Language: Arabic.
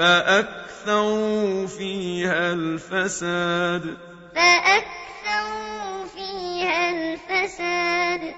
فَأَكْثَرُوا فِيهَا الْفَسَادَ. فَأَكْثَرُوا فِيهَا الْفَسَادَ.